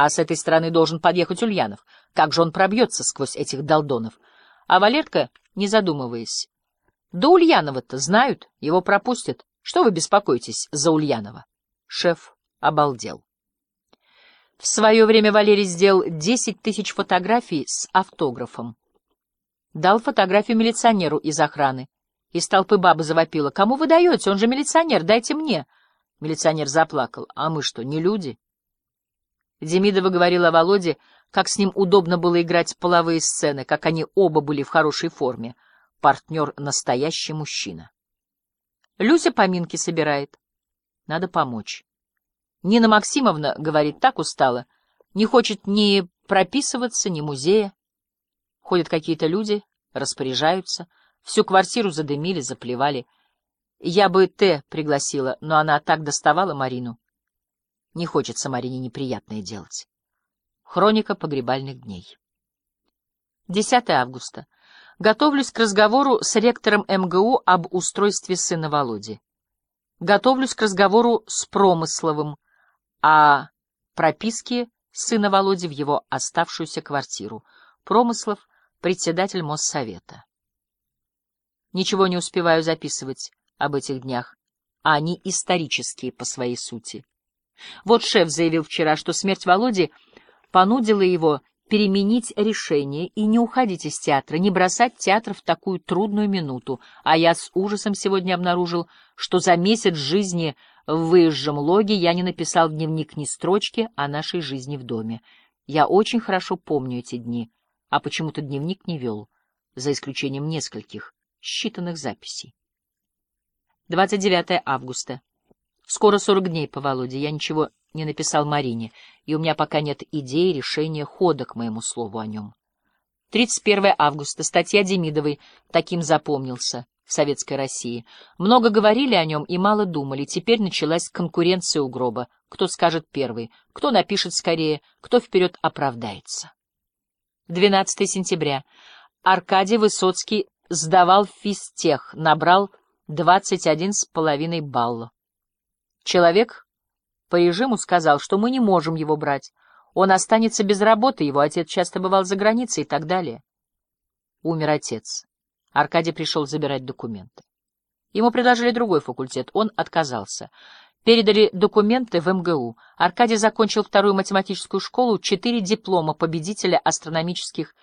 А с этой стороны должен подъехать Ульянов. Как же он пробьется сквозь этих долдонов? А Валерка, не задумываясь. Да Ульянова-то знают, его пропустят. Что вы беспокоитесь за Ульянова? Шеф обалдел. В свое время Валерий сделал десять тысяч фотографий с автографом. Дал фотографию милиционеру из охраны. Из толпы баба завопила. «Кому вы даете? Он же милиционер, дайте мне!» Милиционер заплакал. «А мы что, не люди?» Демидова говорила Володе, как с ним удобно было играть половые сцены, как они оба были в хорошей форме. Партнер — настоящий мужчина. Люся поминки собирает. Надо помочь. Нина Максимовна, говорит, так устала. Не хочет ни прописываться, ни музея. Ходят какие-то люди, распоряжаются. Всю квартиру задымили, заплевали. Я бы Т пригласила, но она так доставала Марину. Не хочется Марине неприятное делать. Хроника погребальных дней. 10 августа. Готовлюсь к разговору с ректором МГУ об устройстве сына Володи. Готовлюсь к разговору с Промысловым о прописке сына Володи в его оставшуюся квартиру. Промыслов — председатель Моссовета. Ничего не успеваю записывать об этих днях, а они исторические по своей сути. Вот шеф заявил вчера, что смерть Володи понудила его переменить решение и не уходить из театра, не бросать театр в такую трудную минуту, а я с ужасом сегодня обнаружил, что за месяц жизни в выезжем логе я не написал в дневник ни строчки о нашей жизни в доме. Я очень хорошо помню эти дни, а почему-то дневник не вел, за исключением нескольких считанных записей. 29 августа. Скоро 40 дней по Володе, я ничего не написал Марине, и у меня пока нет идеи решения хода к моему слову о нем. 31 августа. Статья Демидовой таким запомнился в Советской России. Много говорили о нем и мало думали. Теперь началась конкуренция у гроба. Кто скажет первый, кто напишет скорее, кто вперед оправдается. 12 сентября. Аркадий Высоцкий сдавал физтех, набрал 21,5 балла. Человек по режиму сказал, что мы не можем его брать. Он останется без работы, его отец часто бывал за границей и так далее. Умер отец. Аркадий пришел забирать документы. Ему предложили другой факультет, он отказался. Передали документы в МГУ. Аркадий закончил вторую математическую школу, четыре диплома победителя астрономических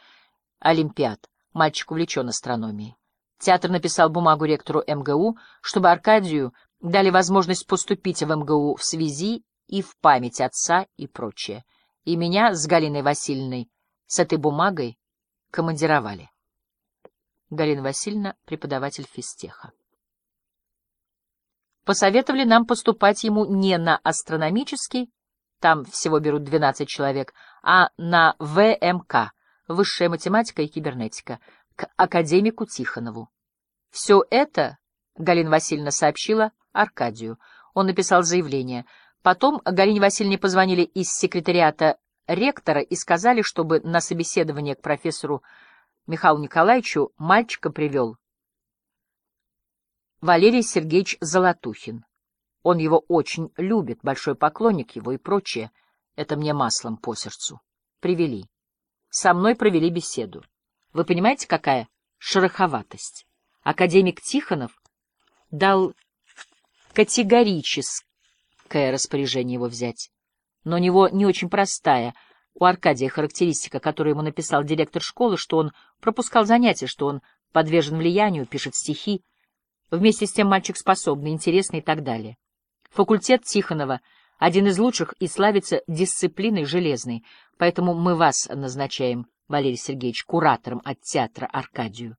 олимпиад. Мальчик увлечен астрономией. Театр написал бумагу ректору МГУ, чтобы Аркадию дали возможность поступить в МГУ в связи и в память отца и прочее. И меня с Галиной Васильевной с этой бумагой командировали. Галина Васильевна, преподаватель физтеха. Посоветовали нам поступать ему не на астрономический, там всего берут 12 человек, а на ВМК, высшая математика и кибернетика, к академику Тихонову. Все это Галина Васильевна сообщила Аркадию. Он написал заявление. Потом Галине Васильевне позвонили из секретариата ректора и сказали, чтобы на собеседование к профессору Михаилу Николаевичу мальчика привел Валерий Сергеевич Золотухин. Он его очень любит, большой поклонник его и прочее. Это мне маслом по сердцу. Привели. Со мной провели беседу. Вы понимаете, какая шероховатость? Академик Тихонов дал категорическое распоряжение его взять. Но у него не очень простая. У Аркадия характеристика, которую ему написал директор школы, что он пропускал занятия, что он подвержен влиянию, пишет стихи. Вместе с тем мальчик способный, интересный и так далее. Факультет Тихонова — один из лучших и славится дисциплиной железной, поэтому мы вас назначаем, Валерий Сергеевич, куратором от театра Аркадию.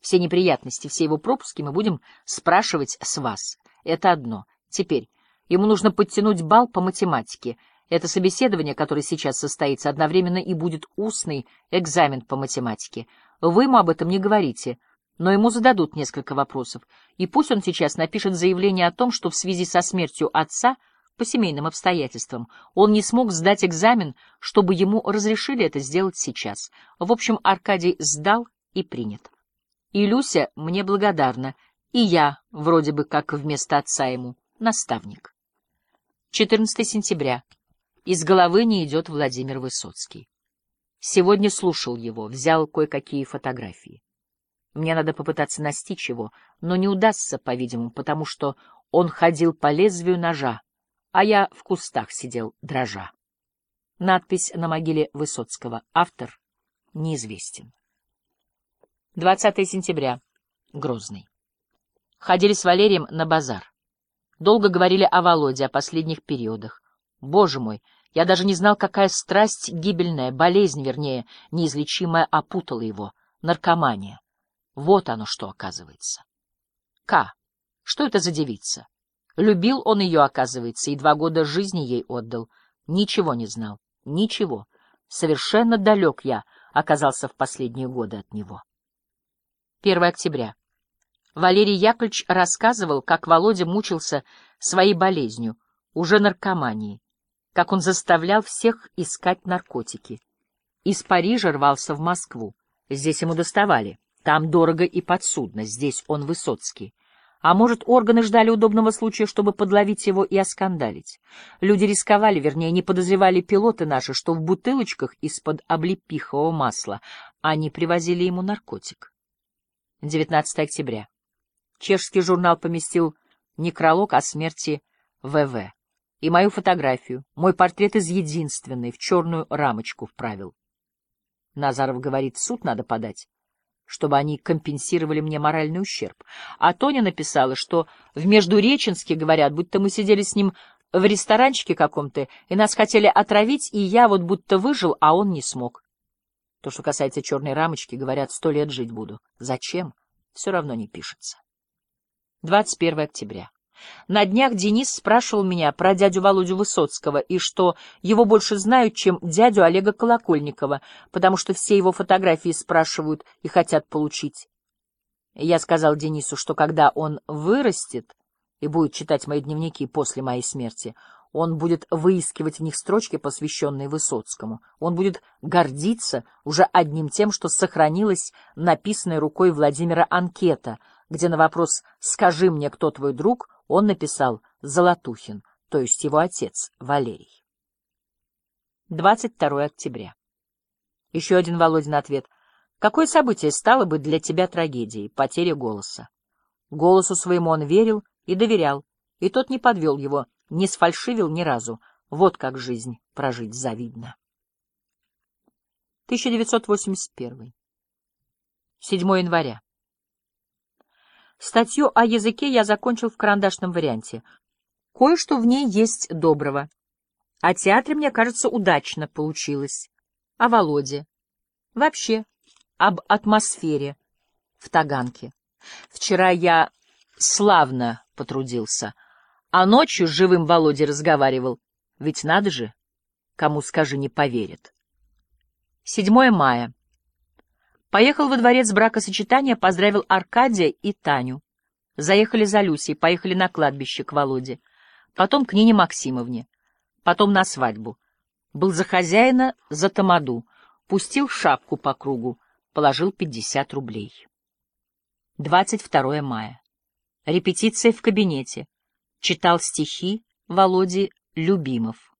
Все неприятности, все его пропуски мы будем спрашивать с вас. Это одно. Теперь ему нужно подтянуть бал по математике. Это собеседование, которое сейчас состоится, одновременно и будет устный экзамен по математике. Вы ему об этом не говорите, но ему зададут несколько вопросов. И пусть он сейчас напишет заявление о том, что в связи со смертью отца по семейным обстоятельствам он не смог сдать экзамен, чтобы ему разрешили это сделать сейчас. В общем, Аркадий сдал и принят. И Люся мне благодарна, и я, вроде бы как вместо отца ему, наставник. 14 сентября. Из головы не идет Владимир Высоцкий. Сегодня слушал его, взял кое-какие фотографии. Мне надо попытаться настичь его, но не удастся, по-видимому, потому что он ходил по лезвию ножа, а я в кустах сидел дрожа. Надпись на могиле Высоцкого. Автор неизвестен. 20 сентября. Грозный. Ходили с Валерием на базар. Долго говорили о Володе, о последних периодах. Боже мой, я даже не знал, какая страсть гибельная, болезнь, вернее, неизлечимая, опутала его. Наркомания. Вот оно что оказывается. К. Что это за девица? Любил он ее, оказывается, и два года жизни ей отдал. Ничего не знал. Ничего. Совершенно далек я оказался в последние годы от него. 1 октября. Валерий Яковлевич рассказывал, как Володя мучился своей болезнью, уже наркоманией, как он заставлял всех искать наркотики. Из Парижа рвался в Москву. Здесь ему доставали. Там дорого и подсудно, здесь он Высоцкий. А может, органы ждали удобного случая, чтобы подловить его и оскандалить. Люди рисковали, вернее, не подозревали пилоты наши, что в бутылочках из-под облепихового масла они привозили ему наркотик. 19 октября. Чешский журнал поместил некролог о смерти ВВ и мою фотографию, мой портрет из единственной, в черную рамочку вправил. Назаров говорит, суд надо подать чтобы они компенсировали мне моральный ущерб. А Тоня написала, что в Междуреченске, говорят, будто мы сидели с ним в ресторанчике каком-то, и нас хотели отравить, и я вот будто выжил, а он не смог. То, что касается черной рамочки, говорят, сто лет жить буду. Зачем? Все равно не пишется. 21 октября. На днях Денис спрашивал меня про дядю Володю Высоцкого и что его больше знают, чем дядю Олега Колокольникова, потому что все его фотографии спрашивают и хотят получить. Я сказал Денису, что когда он вырастет и будет читать мои дневники после моей смерти, он будет выискивать в них строчки, посвященные Высоцкому. Он будет гордиться уже одним тем, что сохранилась написанная рукой Владимира анкета, где на вопрос «Скажи мне, кто твой друг?» он написал Золотухин, то есть его отец Валерий. 22 октября. Еще один Володин ответ. Какое событие стало бы для тебя трагедией? Потеря голоса. Голосу своему он верил и доверял, и тот не подвел его, не сфальшивил ни разу. Вот как жизнь прожить завидно. 1981. 7 января. Статью о языке я закончил в карандашном варианте. Кое-что в ней есть доброго. О театре, мне кажется, удачно получилось. О Володе. Вообще, об атмосфере в Таганке. Вчера я славно потрудился, а ночью с живым Володей разговаривал. Ведь надо же, кому скажи, не поверит. 7 мая. Поехал во дворец бракосочетания, поздравил Аркадия и Таню. Заехали за Люсей, поехали на кладбище к Володе. Потом к Нине Максимовне. Потом на свадьбу. Был за хозяина, за тамаду. Пустил шапку по кругу. Положил пятьдесят рублей. 22 мая. Репетиция в кабинете. Читал стихи Володе Любимов.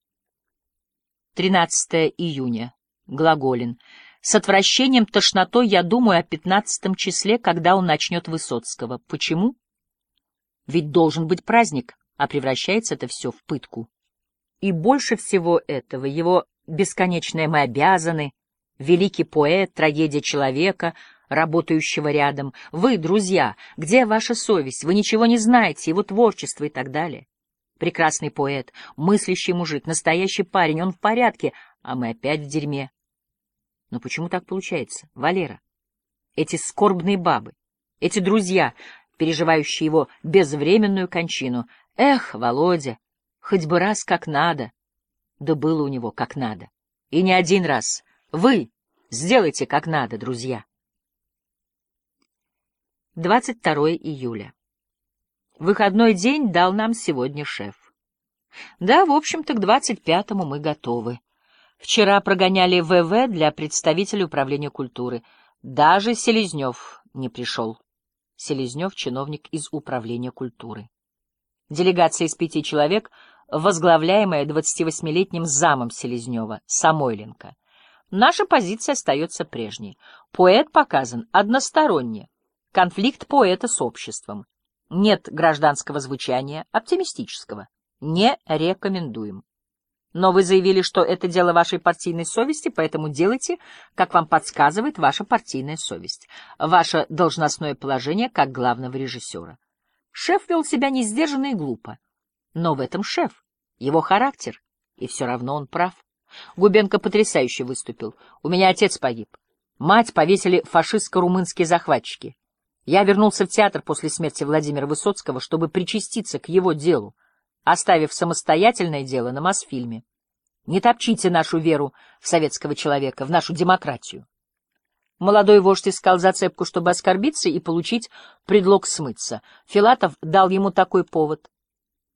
13 июня. Глаголин. С отвращением, тошнотой я думаю о пятнадцатом числе, когда он начнет Высоцкого. Почему? Ведь должен быть праздник, а превращается это все в пытку. И больше всего этого его бесконечное «мы обязаны», великий поэт, трагедия человека, работающего рядом. Вы, друзья, где ваша совесть? Вы ничего не знаете, его творчество и так далее. Прекрасный поэт, мыслящий мужик, настоящий парень, он в порядке, а мы опять в дерьме. Но почему так получается, Валера? Эти скорбные бабы, эти друзья, переживающие его безвременную кончину. Эх, Володя, хоть бы раз как надо. Да было у него как надо. И не один раз. Вы сделайте как надо, друзья. 22 июля. Выходной день дал нам сегодня шеф. Да, в общем-то, к 25-му мы готовы. Вчера прогоняли ВВ для представителей управления культуры. Даже Селезнев не пришел. Селезнев — чиновник из управления культуры. Делегация из пяти человек возглавляемая 28-летним замом Селезнева, Самойленко. Наша позиция остается прежней. Поэт показан односторонне. Конфликт поэта с обществом. Нет гражданского звучания, оптимистического. Не рекомендуем. Но вы заявили, что это дело вашей партийной совести, поэтому делайте, как вам подсказывает ваша партийная совесть. Ваше должностное положение как главного режиссера. Шеф вел себя несдержанно и глупо. Но в этом шеф, его характер, и все равно он прав. Губенко потрясающе выступил. У меня отец погиб. Мать повесили фашистско-румынские захватчики. Я вернулся в театр после смерти Владимира Высоцкого, чтобы причаститься к его делу, оставив самостоятельное дело на Мосфильме. Не топчите нашу веру в советского человека, в нашу демократию. Молодой вождь искал зацепку, чтобы оскорбиться и получить предлог смыться. Филатов дал ему такой повод.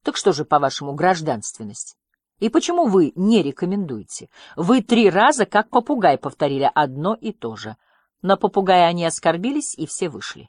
Так что же, по-вашему, гражданственность? И почему вы не рекомендуете? Вы три раза, как попугай, повторили одно и то же. На попугая они оскорбились, и все вышли.